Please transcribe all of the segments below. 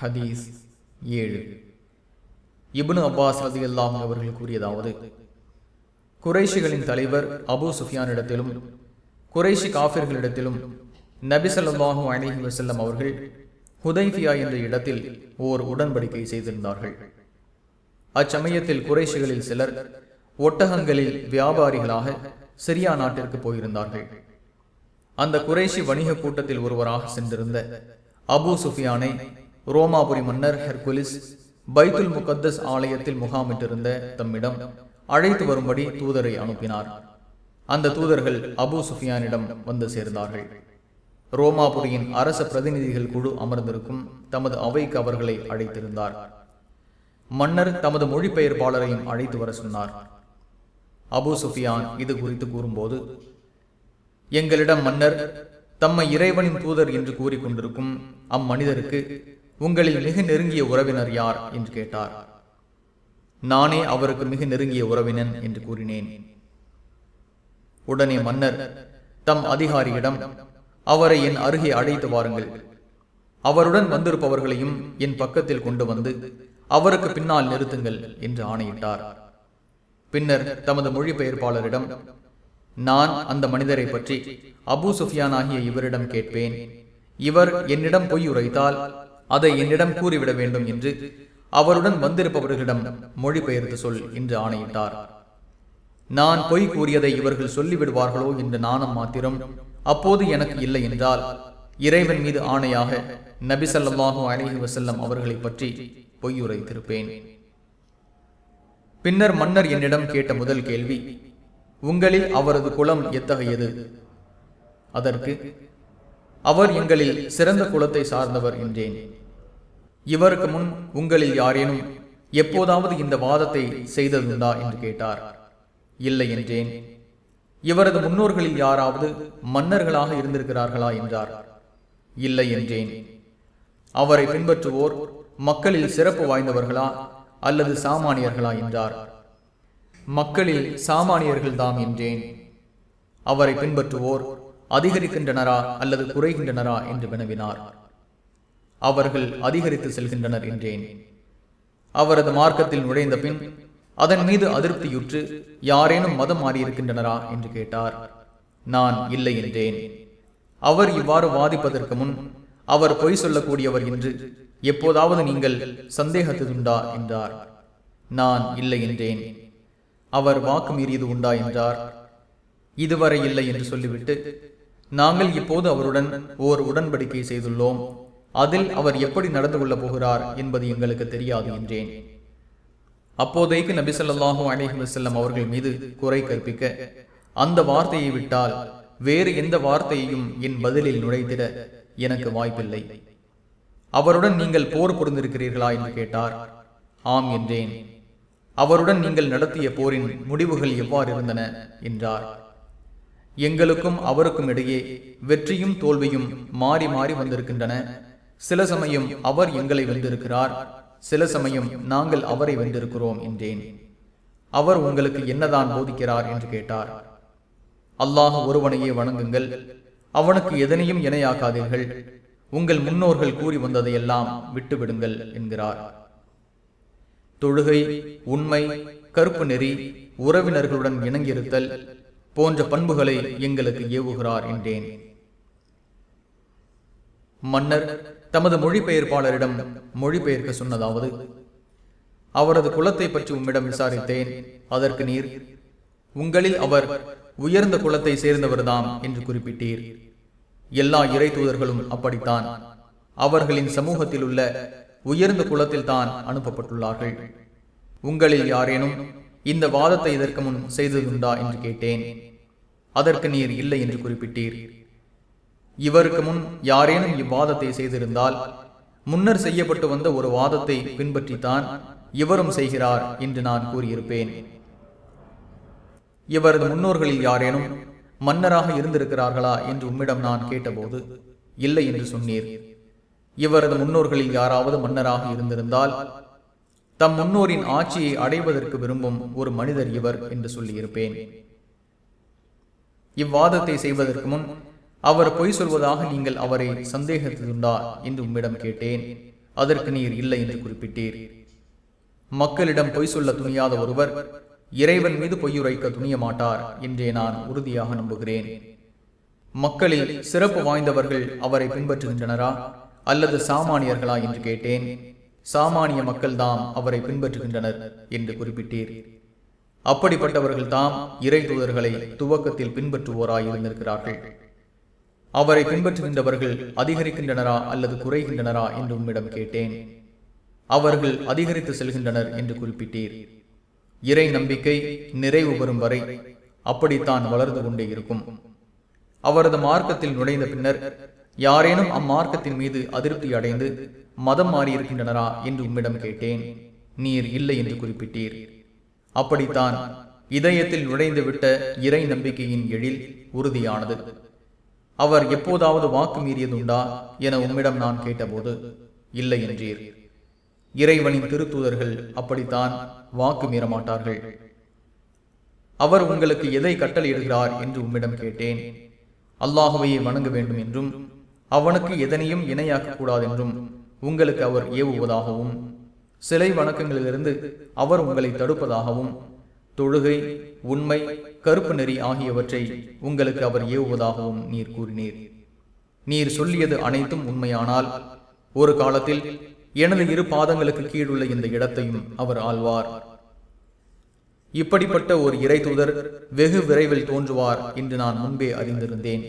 ஹதீஸ் ஏழு. இபுனு அப்பாஸ் ரதி அல்லாம் அவர்கள் கூறியதாவது குறைஷிகளின் தலைவர் அபு சுஃபியானிடத்திலும் குறைஷி காஃபிர்களிடத்திலும் நபிசல்லாஹு ஸல்லல்லாஹு வசல்லம் அவர்கள் ஹுதைஃபியா என்ற இடத்தில் ஓர் உடன்படிக்கை செய்திருந்தார்கள். அச்சமயத்தில் குறைஷிகளில் சிலர் ஒட்டகங்களில் வியாபாரிகளாக சிரியா நாட்டிற்கு போயிருந்தார்கள். அந்த குறைஷி வணிக கூட்டத்தில் ஒருவராக சென்றிருந்த அபு சுஃபியானை ரோமாபுரி மன்னர் ஹெர்குலிஸ் பைத்துல் முகத்தஸ் ஆலயத்தில் முகாமிட்டிருந்த தம்மிடம் அழைத்து வரும்படி தூதரை அனுப்பினார். அந்த தூதர்கள் அபு சுஃபியானிடம் வந்து சேர்ந்தார்கள். ரோமாபுரியின் அரச பிரதிநிதிகள் குழு அமர்ந்திருக்கும் தமது அவைக்கு அவர்களை அழைத்திருந்தார். மன்னர் தமது மொழிபெயர்ப்பாளரையும் அழைத்து வர சொன்னார். அபு சுஃபியான் இது குறித்து கூறும்போது எங்களிடம் மன்னர் தம்மை இறைவனின் தூதர் என்று கூறிக்கொண்டிருக்கும் அம்மனிதருக்கு உங்களில் மிக நெருங்கிய உறவினர் யார்? என்று கேட்டார். நானே அவருக்கு மிக நெருங்கிய உறவினன் என்று கூறினேன். உடனே மன்னர் தம் அதிகாரியிடம் அவரை என் அருகே அழைத்து வாருங்கள். அவருடன் வந்திருப்பவர்களையும் என் பக்கத்தில் கொண்டு வந்து அவருக்கு பின்னால் நிறுத்துங்கள் என்று ஆணையிட்டார். பின்னர் தமது மொழிபெயர்ப்பாளரிடம் நான் அந்த மனிதரை பற்றி அபு சுஃபியான் ஆகிய இவரிடம் கேட்பேன். இவர் என்னிடம் பொய் உரைத்தால் அதை என்னிடம் கூறிவிட வேண்டும் என்று அவருடன் வந்திருப்பவர்களிடம் மொழிபெயர்த்து சொல் என்று ஆணையிட்டார். நான் பொய் கூறியதை இவர்கள் சொல்லிவிடுவார்களோ என்ற நாணம் மாத்திரம் அப்போது எனக்கு இல்லை என்றால் இறைவன் மீது ஆணையாக நபி ஸல்லல்லாஹு வசல்லம் அவர்களை பற்றி பொய்யுரைத்திருப்பேன். பின்னர் மன்னர் என்னிடம் கேட்ட முதல் கேள்வி உங்களில் அவரது குலம் எத்தகையது? அதற்கு அவர் எங்களில் சிறந்த குலத்தை சார்ந்தவர் என்றேன். இவருக்கு முன் உங்களில் யாரேனும் எப்போதாவது இந்த வாதத்தை செய்ததுண்டா என்று கேட்டார். இல்லை என்றேன். இவரது முன்னோர்களில் யாராவது மன்னர்களாக இருந்திருக்கிறார்களா என்றார். இல்லை என்றேன். அவரை பின்பற்றுவோர் மக்களில் சிறப்பு வாய்ந்தவர்களா அல்லது சாமானியர்களா என்றார். மக்களில் சாமானியர்கள்தாம் என்றேன். அவரை பின்பற்றுவோர் அதிகரிக்கின்றனரா அல்லது குறைகின்றனரா என்று வினவினார். அவர்கள் அதிகரித்து செல்கின்றனர் என்றேன். அவரது மார்க்கத்தில் நுழைந்த பின் அதன் மீது அதிருப்தியுற்று யாரேனும் மதம் மாறியிருக்கின்றனரா என்று கேட்டார். நான் இல்லை என்றேன். அவர் இவ்வாறு வாதிப்பதற்கு முன் அவர் பொய் சொல்லக்கூடியவர் என்று எப்போதாவது நீங்கள் சந்தேகத்ததுண்டா என்றார். நான் இல்லை என்றேன். அவர் வாக்கு மீறியது உண்டா என்றார். இதுவரை இல்லை என்று சொல்லிவிட்டு நாங்கள் இப்போது அவருடன் ஓர் உடன்படிக்கை செய்துள்ளோம். அதில் அவர் எப்படி நடந்து கொள்ளப் போகிறார் என்பது எங்களுக்கு தெரியாது என்றேன். அப்போதைக்கு நபி ஸல்லல்லாஹு அலைஹி அவர்கள் மீது குறை கற்பிக்க அந்த வார்த்தையை விட்டால் வேறு எந்த வார்த்தையையும் என் பதிலில் நுழைத்திட எனக்கு வாய்ப்பில்லை. அவருடன் நீங்கள் போர் புரிந்திருக்கிறீர்களா என்று கேட்டார். ஆம் என்றேன். அவருடன் நீங்கள் நடத்திய போரின் முடிவுகள் எவ்வாறு இருந்தன? என்றார். எங்களுக்கும் அவருக்கும் இடையே வெற்றியும் தோல்வியும் மாறி மாறி வந்திருக்கின்றன. சில சமயம் அவர் எங்களை வென்றிருக்கிறார் சில சமயம் நாங்கள் அவரை வென்றிருக்கிறோம் என்றேன். அவர் உங்களுக்கு என்னதான் போதிக்கிறார் என்று கேட்டார். அல்லாஹ் ஒருவனையே வணங்குங்கள். அவனுக்கு எதனையும் இணையாக்காதீர்கள். உங்கள் முன்னோர்கள் கூறி வந்ததையெல்லாம் விட்டுவிடுங்கள் என்கிறார். தொழுகை உண்மை கருப்பு நெறி உறவினர்களுடன் இணங்கியிருத்தல் போன்ற பண்புகளை எங்களுக்கு ஏவுகிறார் என்றேன். மன்னர் தமது மொழிபெயர்ப்பாளரிடம் மொழிபெயர்க்க சொன்னதாவது அவரது குலத்தை பற்றி உம்மிடம் விசாரித்தேன். அதற்கு நீர் உங்களில் அவர் உயர்ந்த குலத்தை சேர்ந்தவர்தாம் என்று குறிப்பிட்டீர். எல்லா இறை தூதர்களும் அப்படித்தான். அவர்களின் சமூகத்தில் உள்ள உயர்ந்த குலத்தில் தான் அனுப்பப்பட்டுள்ளார்கள். உங்களில் யாரேனும் இந்த வாதத்தை இதற்கு முன் செய்ததுண்டா? என்று கேட்டேன். அதற்கு நீர் இல்லை என்று குறிப்பிட்டீர். இவருக்கு முன் யாரேனும் இவ்வாதத்தை செய்திருந்தால் முன்னர் செய்யப்பட்டு வந்த ஒரு வாதத்தை பின்பற்றித்தான் இவரும் செய்கிறார் என்று நான் கூறியிருப்பேன். இவரது முன்னோர்களில் யாரேனும் மன்னராக இருந்திருக்கிறார்களா என்று உம்மிடம் நான் கேட்டபோது இல்லை என்று சொன்னீர். இவரது முன்னோர்களில் யாராவது மன்னராக இருந்திருந்தால் தம் முன்னோரின் ஆட்சியை அடைவதற்கு விரும்பும் ஒரு மனிதர் இவர் என்று சொல்லியிருப்பேன். இவ்வாதத்தை செய்வதற்கு முன் அவர் பொய் சொல்வதாக நீங்கள் அவரை சந்தேகத்துண்டா என்று உம்மிடம் கேட்டேன். அதற்கு நீர் இல்லை என்று குறிப்பிட்டீர். மக்களிடம் பொய் சொல்ல துணியாத ஒருவர் இறைவன் மீது பொய்யுரைக்க துணிய மாட்டார் என்றே நான் உறுதியாக நம்புகிறேன். மக்களில் சிறப்பு வாய்ந்தவர்கள் அவரை பின்பற்றுகின்றனரா அல்லது சாமானியர்களா என்று கேட்டேன். சாமானிய மக்கள்தாம் அவரை பின்பற்றுகின்றனர் என்று குறிப்பிட்டீர். அப்படிப்பட்டவர்கள் தாம் இறை தூதர்களை துவக்கத்தில் பின்பற்றுவோராய் இருந்திருக்கிறார்கள் அவரை பின்பற்றுகின்றவர்கள் அதிகரிக்கின்றனரா அல்லது குறைகின்றனரா என்று உம்மிடம் கேட்டேன். அவர்கள் அதிகரித்து செல்கின்றனர் என்று குறிப்பிட்டீர். இறை நம்பிக்கை நிறைவு வரும் வரை அப்படித்தான் வளர்ந்து கொண்டே இருக்கும். அவரது மார்க்கத்தில் நுழைந்த பின்னர் யாரேனும் அம்மார்க்கத்தின் மீது அதிருப்தி அடைந்து மதம் மாறியிருக்கின்றனரா என்று உம்மிடம் கேட்டேன். நீர் இல்லை என்று குறிப்பிட்டீர். அப்படித்தான் இதயத்தில் நுழைந்துவிட்ட இறை நம்பிக்கையின் எழில் உறுதியானது. அவர் எப்போதாவது வாக்கு மீறியதுண்டா என உம்மிடம் நான் கேட்டபோது இல்லை என்றீர். இறைவனின் திருத்தூதர்கள் அப்படித்தான் வாக்கு மீறமாட்டார்கள். அவர் உங்களுக்கு எதை கட்டளையிடுகிறார் என்று உம்மிடம் கேட்டேன். அல்லாஹுவையை வணங்க வேண்டும் என்றும் அவனுக்கு எதனையும் இணையாக்கக்கூடாது என்றும் உங்களுக்கு அவர் ஏவுவதாகவும் சிலை வணக்கங்களிலிருந்து அவர் உங்களை தடுப்பதாகவும் தொழுகை உண்மை கருப்பு நெறி ஆகியவற்றை உங்களுக்கு அவர் ஏவுவதாகவும் நீர் கூறினீர். நீர் சொல்லியது அனைத்தும் உண்மையானால் ஒரு காலத்தில் எனது இரு பாதங்களுக்கு கீழுள்ள இந்த இடத்தையும் அவர் ஆழ்வார் இப்படிப்பட்ட ஒரு இறை தூதர் வெகு விரைவில் தோன்றுவார் என்று நான் முன்பே அறிந்திருந்தேன்.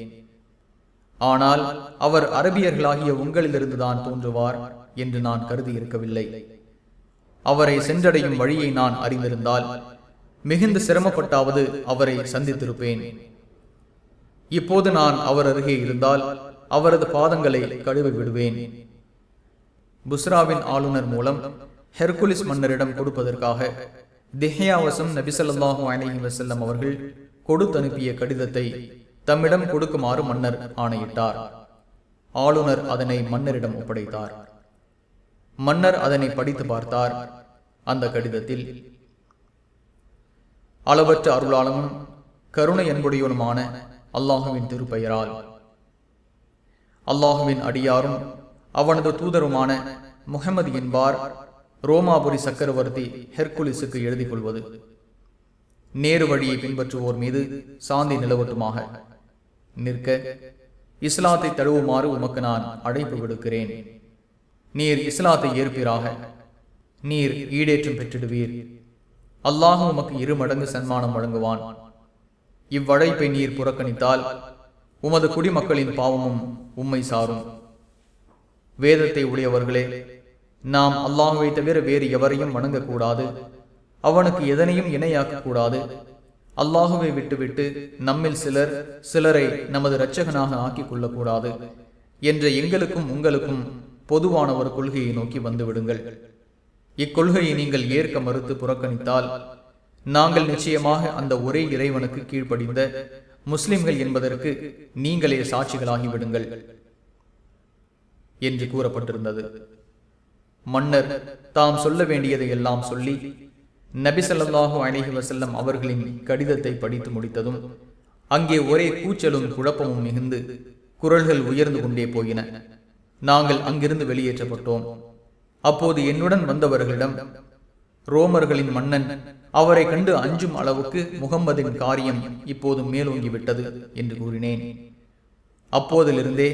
ஆனால் அவர் அரபியர்களாகிய உங்களிலிருந்துதான் தோன்றுவார் என்று நான் கருதி இருக்கவில்லை. அவரை சென்றடையும் வழியை நான் அறிந்திருந்தால் மிகுந்த சிரமப்பட்டாவது அவரை சந்தித்திருப்பேன். இப்போது நான் அவர் அருகே இருந்தால் அவரது பாதங்களை கழுவி விடுவேன். புஸ்ராவின் ஆளுநர் மூலம் ஹெர்குலிஸ் மன்னரிடம் கொடுப்பதற்காக திஹ்யாவசம் நபிசல்லாஹு அலஹி வசல்லம் அவர்கள் கொடுத்தனுப்பிய கடிதத்தை தம்மிடம் கொடுக்குமாறு மன்னர் ஆணையிட்டார். ஆளுநர் அதனை மன்னரிடம் ஒப்படைத்தார். மன்னர் அதனை படித்து பார்த்தார். அந்த கடிதத்தில் அளவற்ற அருளாளனும் கருணை என்புடையவனுமான அல்லாஹுவின் திருப்பெயரால் அல்லாஹுவின் அடியாரும் அவனது தூதருமான முகமது என்பார் ரோமாபுரி சக்கரவர்த்தி ஹெர்குலிஸுக்கு எழுதி கொள்வது. நேரு வழியை பின்பற்றுவோர் மீது சாந்தி நிலவட்டுமாக. நிற்க இஸ்லாத்தை தழுவுமாறு உமக்கு நான் அழைப்பு விடுக்கிறேன். நீர் இஸ்லாத்தை ஏற்பீராக. நீர் ஈடேற்றம் பெற்றிடுவீர். அல்லாஹ் உமக்கு இரு மடங்கு சன்மானம் வழங்குவான். இவ்வழைப்பை நீர் புறக்கணித்தால் உமது குடிமக்களின் பாவமும் உம்மை சாரும். வேதத்தை உடையவர்களே நாம் அல்லாஹுவை தவிர வேறு எவரையும் வணங்கக்கூடாது. அவனுக்கு எதனையும் இணையாக்கக்கூடாது. அல்லாஹுவை விட்டுவிட்டு நம்மில் சிலர் சிலரை நமது இரட்சகனாக ஆக்கிக் கொள்ளக்கூடாது. என்ற எங்களுக்கும் உங்களுக்கும் பொதுவான ஒரு கொள்கையை நோக்கி வந்து விடுங்கள் இக்கொள்கையை நீங்கள் ஏற்க மறுத்து புறக்கணித்தால் நாங்கள் நிச்சயமாக அந்த ஒரே இறைவனுக்கு கீழ்ப்படிந்த முஸ்லிம்கள் என்பதற்கு நீங்களே சாட்சிகளாகி விடுங்கள் என்று கூறப்பட்டிருந்தது. மன்னர் தாம் சொல்ல வேண்டியதை எல்லாம் சொல்லி நபிசல்லாஹு ஸல்லல்லாஹு வசல்லம் அவர்களின் கடிதத்தை படித்து முடித்ததும் அங்கே ஒரே கூச்சலும் குழப்பமும் மிகுந்து குரல்கள் உயர்ந்து கொண்டே போயின. நாங்கள் அங்கிருந்து வெளியேற்றப்பட்டோம். அப்போது என்னுடன் வந்தவர்களிடம் ரோமர்களின் மன்னன் அவரை கண்டு அஞ்சும் அளவுக்கு முகம்மதின் காரியம் இப்போது மேலோங்கிவிட்டது என்று கூறினேன். அப்போதிலிருந்தே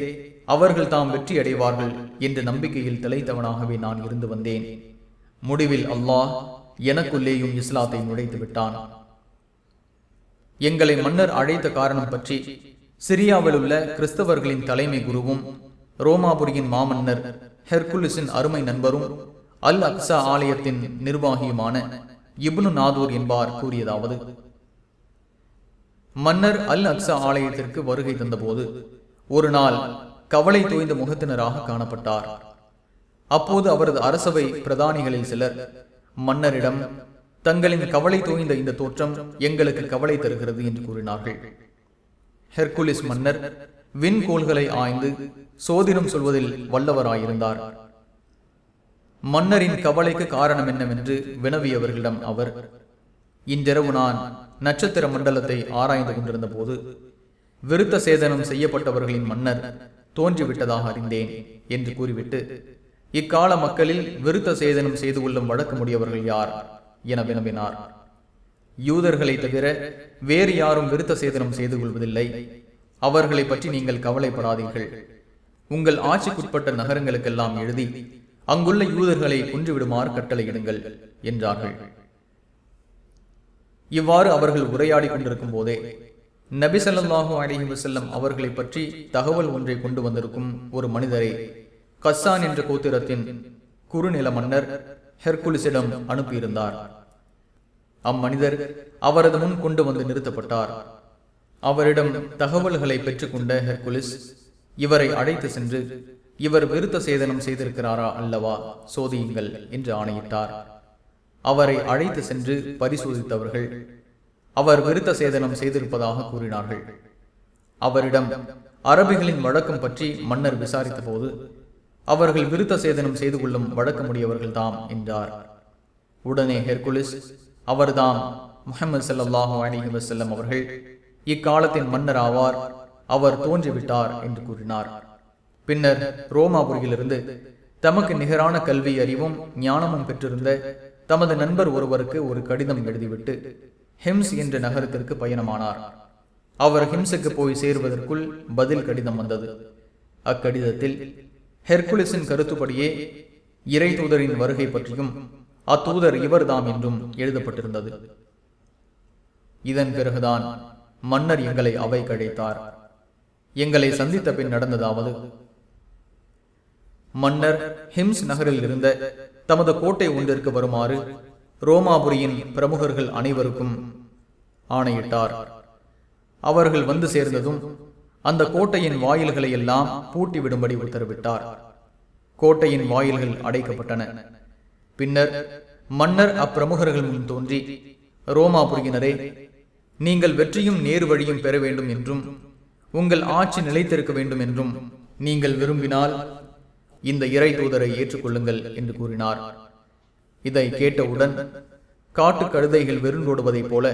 அவர்கள் தாம் வெற்றி அடைவார்கள் என்ற நம்பிக்கையில் திளைத்தவனாகவே நான் இருந்து வந்தேன். முடிவில் அல்லாஹ் எனக்குள்ளேயும் இஸ்லாத்தை நுழைத்து விட்டான் எங்களை மன்னர் அழைத்த காரணம் பற்றி சிரியாவில் உள்ள கிறிஸ்தவர்களின் தலைமை குருவும் ரோமாபுரியின் மாமன்னர் ஹெர்குலிஸின் அருமை நண்பரும் அல் அக்ஸா ஆலயத்தின் நிர்வாகியுமான இப்னு நாதூர் என்பார் கூறியதாவது. மன்னர் அல் அக்ஸா ஆலயத்திற்கு வருகை தந்தபோது ஒரு நாள் கவலை தோய்ந்த முகத்தினராக காணப்பட்டார். அப்போது அவரது அரசவை பிரதானிகளில் சிலர் மன்னரிடம் தங்களின் கவலை தோய்ந்த இந்த தோற்றம் எங்களுக்கு கவலை தருகிறது என்று கூறினார்கள். ஹெர்குலிஸ் மன்னர் விண்கோள்களை ஆய்ந்து சோதிடம் சொல்வதில் வல்லவராயிருந்தார். மன்னரின் கவலைக்கு காரணம் என்னவென்று வினவியவர்களிடம் அவர் இன்றிரவு நான் நட்சத்திர மண்டலத்தை ஆராய்ந்து கொண்டிருந்த போது விருத்த சேதனம் செய்யப்பட்டவர்களின் மன்னர் தோன்றிவிட்டதாக அறிந்தேன் என்று கூறிவிட்டு இக்கால மக்களில் விருத்த சேதனம் செய்து கொள்ளும் வழக்கமுடையவர்கள் யார்? என வினவினார். யூதர்களை தவிர வேறு யாரும் விருத்த சேதனம் செய்து கொள்வதில்லை. அவர்களை பற்றி நீங்கள் கவலைப்படாதீர்கள். உங்கள் ஆட்சிக்குட்பட்ட நகரங்களுக்கெல்லாம் எழுதி அங்குள்ள யூதர்களை கொன்றுவிடுமாறு கட்டளையிடுங்கள் என்றார்கள். இவ்வாறு அவர்கள் உரையாடி கொண்டிருக்கும் போதே நபி ஸல்லல்லாஹு அலைஹி அவர்களை பற்றி தகவல் ஒன்றை கொண்டு வந்திருக்கும் ஒரு மனிதரை கஸ்ஸான் என்ற கோத்திரத்தின் குறுநில மன்னர் ஹெர்குலிஸிடம் அனுப்பியிருந்தார். அம்மனிதர் அவரது முன் கொண்டு வந்து நிறுத்தப்பட்டார். அவரிடம் தகவல்களை பெற்றுக்கொண்ட ஹெர்குலிஸ் இவரை அழைத்து சென்று இவர் விருத்த சேதனம் செய்திருக்கிறாரா அல்லவா? சோதியுங்கள் என்று ஆணையிட்டார். அவரை அழைத்து சென்று பரிசோதித்தவர்கள் அவர் விருத்த சேதனம் செய்திருப்பதாக கூறினார்கள். அவரிடம் அரபிகளின் வழக்கம் பற்றி மன்னர் விசாரித்த போது அவர்கள் விருத்த சேதனம் செய்து கொள்ளும் வழக்கமுடையவர்கள் தாம் என்றார். உடனே ஹெர்குலிஸ் அவர்தாம் முகமது சல்லாஹூ அலைஹி வஸல்லம் அவர்கள் இக்காலத்தின் மன்னர் ஆவார் அவர் தோன்றிவிட்டார் என்று கூறினார். பின்னர் ரோமாபுரியிலிருந்து தமக்கு நிகரான கல்வி அறிவும் ஞானமும் பெற்றிருந்த தமது நண்பர் ஒருவருக்கு ஒரு கடிதம் எழுதிவிட்டு ஹிம்ஸ் என்ற நகரத்திற்கு பயணமானார். அவர் ஹிம்ஸுக்கு போய் சேருவதற்குள் பதில் கடிதம் வந்தது. அக்கடிதத்தில் ஹெர்குலிஸின் கருத்துப்படியே இறை தூதரின் வருகை பற்றியும் அத்தூதர் இவர்தாம் என்றும் எழுதப்பட்டிருந்தது. இதன் பிறகுதான் மன்னர் எங்களை அவை கழித்தார் எங்களை சந்தித்த பின் நடந்ததாவது மன்னர் ஹிம்ஸ் நகரில் இருந்த தமது கோட்டை ஒன்றிற்கு வருமாறு ரோமாபுரியின் பிரமுகர்கள் அனைவருக்கும் ஆணையிட்டார். அவர்கள் வந்து சேர்ந்ததும் அந்த கோட்டையின் வாயில்களை எல்லாம் பூட்டி விடும்படி உத்தரவிட்டார். கோட்டையின் வாயில்கள் அடைக்கப்பட்டன. பின்னர் மன்னர் அப்பிரமுகர்கள் முன் தோன்றி ரோமாபுரியினரே நீங்கள் வெற்றியும் நேரு வழியும் பெற வேண்டும் என்றும் உங்கள் ஆட்சி நிலைத்திருக்க வேண்டும் என்றும் நீங்கள் விரும்பினால் இந்த இறை தூதரை ஏற்றுக்கொள்ளுங்கள் என்று கூறினார். இதை கேட்டவுடன் காட்டு கழுதைகள் வெருண்டோடுவதைப் போல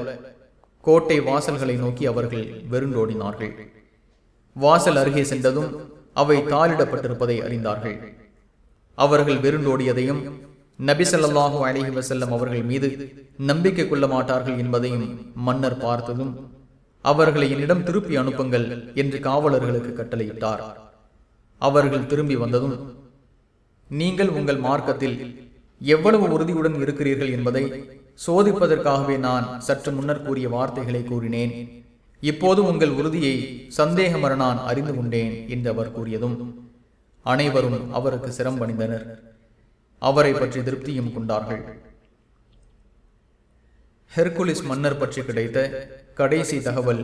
கோட்டை வாசல்களை நோக்கி அவர்கள் வெருண்டோடினார்கள் வாசல் அருகே சென்றதும் அவை தாளிடப்பட்டிருப்பதை அறிந்தார்கள். அவர்கள் வெருண்டோடியதையும் நபி ஸல்லல்லாஹு அலைஹி வசல்லம் அவர்கள் மீது நம்பிக்கை கொள்ள மாட்டார்கள் என்பதையும் மன்னர் பார்த்ததும் அவர்களை என்னிடம் திருப்பி அனுப்புங்கள் என்று காவலர்களுக்கு கட்டளையிட்டார். அவர்கள் திரும்பி வந்ததும் நீங்கள் உங்கள் மார்க்கத்தில் எவ்வளவு உறுதியுடன் இருக்கிறீர்கள் என்பதை சோதிப்பதற்காகவே நான் சற்று முன்னர் கூறிய வார்த்தைகளை கூறினேன். இப்போது உங்கள் உறுதியை சந்தேகமர நான் அறிந்து கொண்டேன் என்று அவர் கூறியதும் அனைவரும் அவருக்கு சிரம்பணிந்தனர் அவரை பற்றி திருப்தியும் கொண்டார்கள். ஹெர்குலிஸ் மன்னர் பற்றி கிடைத்த கடைசி தகவல்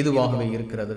இதுவாகவே இருக்கிறது.